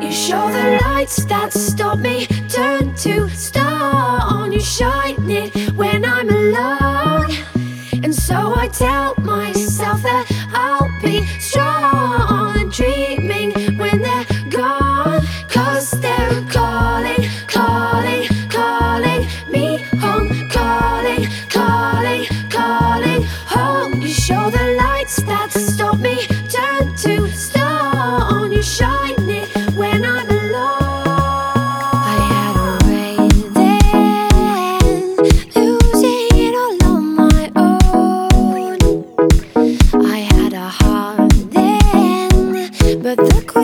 You show the lights that stop me, turn to star on you, shine it when I'm alone. And so I tell myself that I'll be strong. but the